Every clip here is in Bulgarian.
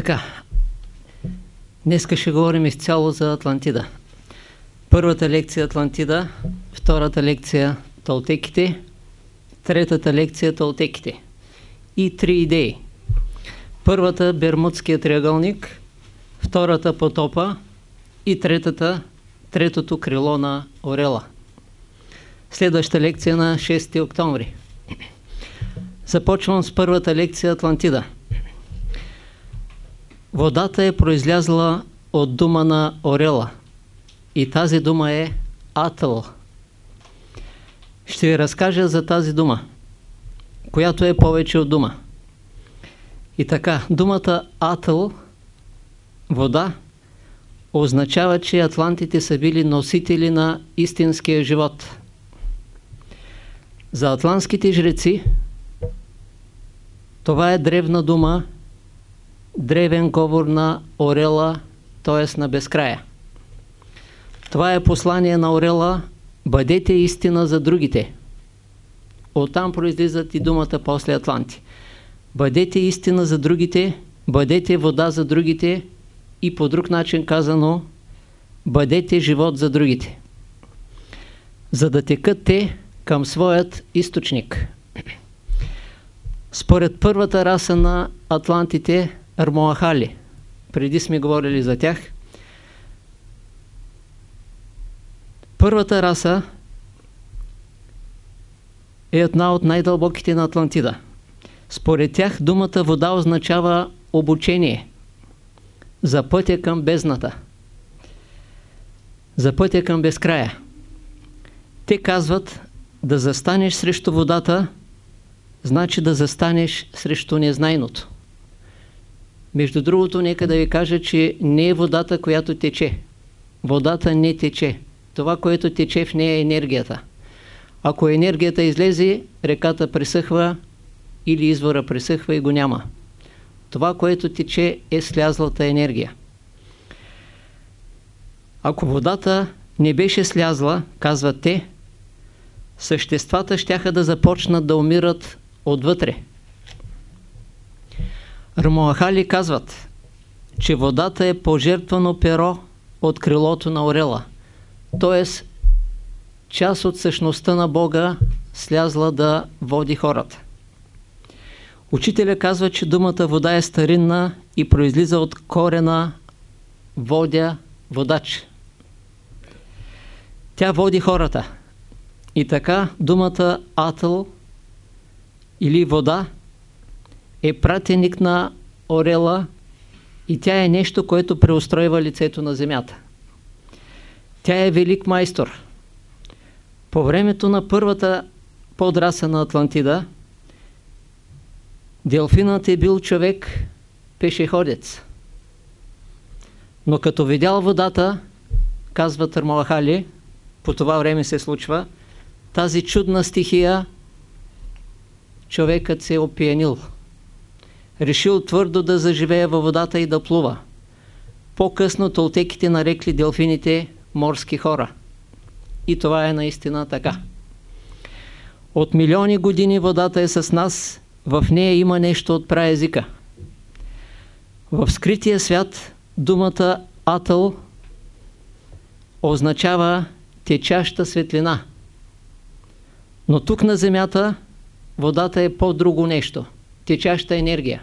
Така, днеска ще говорим изцяло за Атлантида. Първата лекция Атлантида, втората лекция Толтеките, третата лекция Толтеките. И три идеи. Първата Бермудския триъгълник, втората потопа и третата третото крило на Орела. Следваща лекция на 6 октомври. Започвам с първата лекция Атлантида. Водата е произлязла от дума на Орела и тази дума е Атъл. Ще ви разкажа за тази дума, която е повече от дума. И така, думата Атъл, вода, означава, че атлантите са били носители на истинския живот. За атлантските жреци това е древна дума, древен говор на Орела, т.е. на безкрая. Това е послание на Орела, бъдете истина за другите. Оттам произлизат и думата после Атланти. Бъдете истина за другите, бъдете вода за другите и по друг начин казано, бъдете живот за другите. За да текат те към своят източник. Според първата раса на атлантите, Армоахали, преди сме говорили за тях, първата раса е една от най-дълбоките на Атлантида. Според тях думата вода означава обучение за пътя към бездната, за пътя към безкрая. Те казват да застанеш срещу водата, значи да застанеш срещу незнайното. Между другото, нека да ви кажа, че не е водата, която тече. Водата не тече. Това, което тече в нея е енергията. Ако енергията излезе, реката пресъхва или извора пресъхва и го няма. Това, което тече е слязлата енергия. Ако водата не беше слязла, казват те, съществата щяха да започнат да умират отвътре. Рамоахали казват, че водата е пожертвано перо от крилото на орела, т.е. част от същността на Бога слязла да води хората. Учителя казва, че думата вода е старинна и произлиза от корена водя водач. Тя води хората. И така думата атъл или вода е пратеник на орела и тя е нещо, което преустройва лицето на земята. Тя е велик майстор. По времето на първата подраса на Атлантида, Делфинът е бил човек пешеходец. Но като видял водата, казва Търмалахали, по това време се случва, тази чудна стихия, човекът се е опиянил. Решил твърдо да заживее във водата и да плува. По-късно толтеките нарекли делфините морски хора. И това е наистина така. От милиони години водата е с нас, в нея има нещо от праезика. В скрития свят думата атъл означава течаща светлина. Но тук на Земята водата е по-друго нещо. Течаща енергия.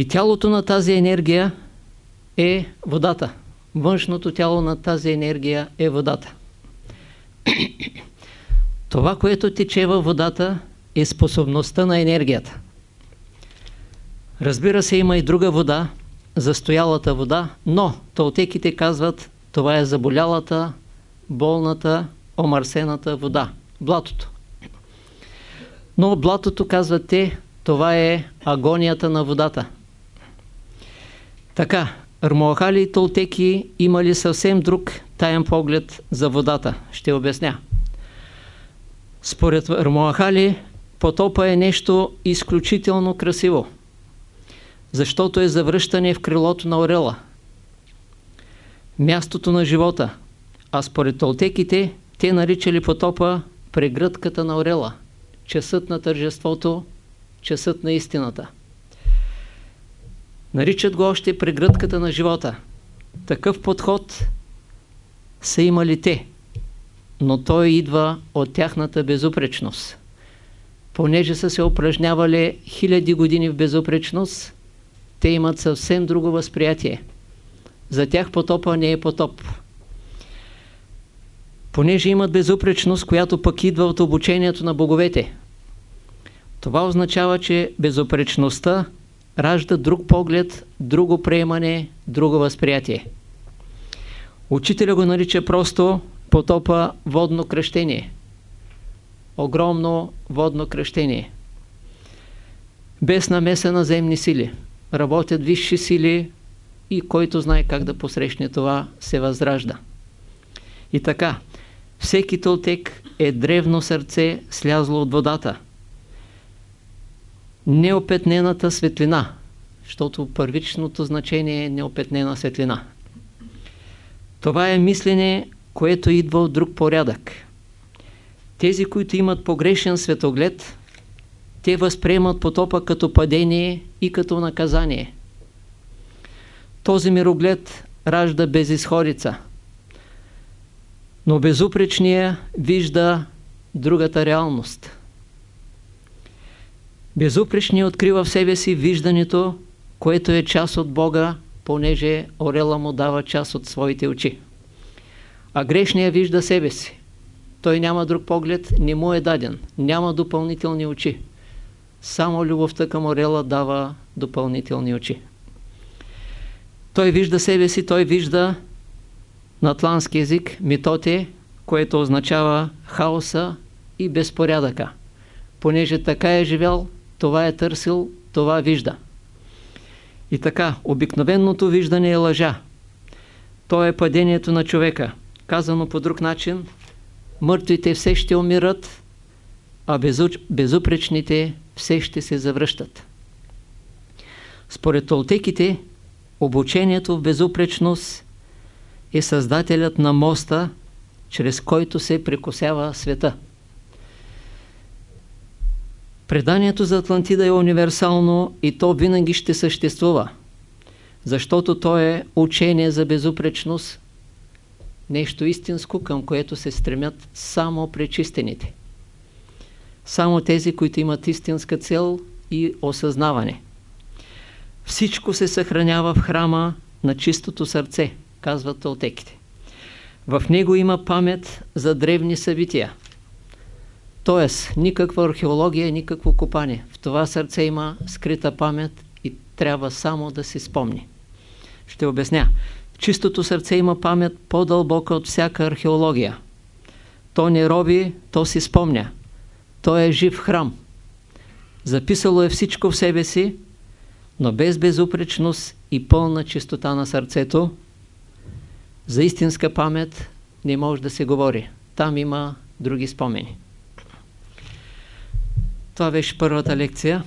И тялото на тази енергия е водата. Външното тяло на тази енергия е водата. Това, което тече във водата, е способността на енергията. Разбира се, има и друга вода, застоялата вода, но толтеките казват, това е заболялата, болната, омарсената вода, блатото. Но блатото, казват те, това е агонията на водата. Така, Армоахали и Толтеки имали съвсем друг таен поглед за водата. Ще обясня. Според Армоахали, потопа е нещо изключително красиво, защото е завръщане в крилото на орела. Мястото на живота. А според толтеките, те наричали потопа прегръдката на орела, часът на тържеството, часът на истината. Наричат го още прегръдката на живота. Такъв подход са имали те, но той идва от тяхната безупречност. Понеже са се упражнявали хиляди години в безупречност, те имат съвсем друго възприятие. За тях потопа не е потоп. Понеже имат безупречност, която пък идва от обучението на боговете. Това означава, че безупречността ражда друг поглед, друго приемане, друго възприятие. Учителя го нарича просто потопа водно кръщение. Огромно водно кръщение. Без намеса на земни сили. Работят висши сили и който знае как да посрещне това, се възражда. И така, всеки толтек е древно сърце слязло от водата. Неопетнената светлина, защото първичното значение е неопетнена светлина. Това е мислене, което идва от друг порядък. Тези, които имат погрешен светоглед, те възприемат потопа като падение и като наказание. Този мироглед ражда безисходица, но безупречния вижда другата реалност. Безупречният открива в себе си виждането, което е част от Бога, понеже орела му дава част от своите очи. А грешният вижда себе си. Той няма друг поглед, не му е даден. Няма допълнителни очи. Само любовта към орела дава допълнителни очи. Той вижда себе си, той вижда на атлански език митоте, което означава хаоса и безпорядъка. Понеже така е живял, това е търсил, това вижда. И така, обикновеното виждане е лъжа. То е падението на човека. Казано по друг начин, мъртвите все ще умират, а безупречните все ще се завръщат. Според толтеките, обучението в безупречност е създателят на моста, чрез който се прекосява света. Преданието за Атлантида е универсално и то винаги ще съществува, защото то е учение за безупречност, нещо истинско, към което се стремят само пречистените. Само тези, които имат истинска цел и осъзнаване. Всичко се съхранява в храма на чистото сърце, казват толтеките. В него има памет за древни събития. Тоест, никаква археология, никакво копание. В това сърце има скрита памет и трябва само да си спомни. Ще обясня. Чистото сърце има памет по-дълбока от всяка археология. То не роби, то си спомня. То е жив храм. Записало е всичко в себе си, но без безупречност и пълна чистота на сърцето, за истинска памет не може да се говори. Там има други спомени. Това беше първата лекция.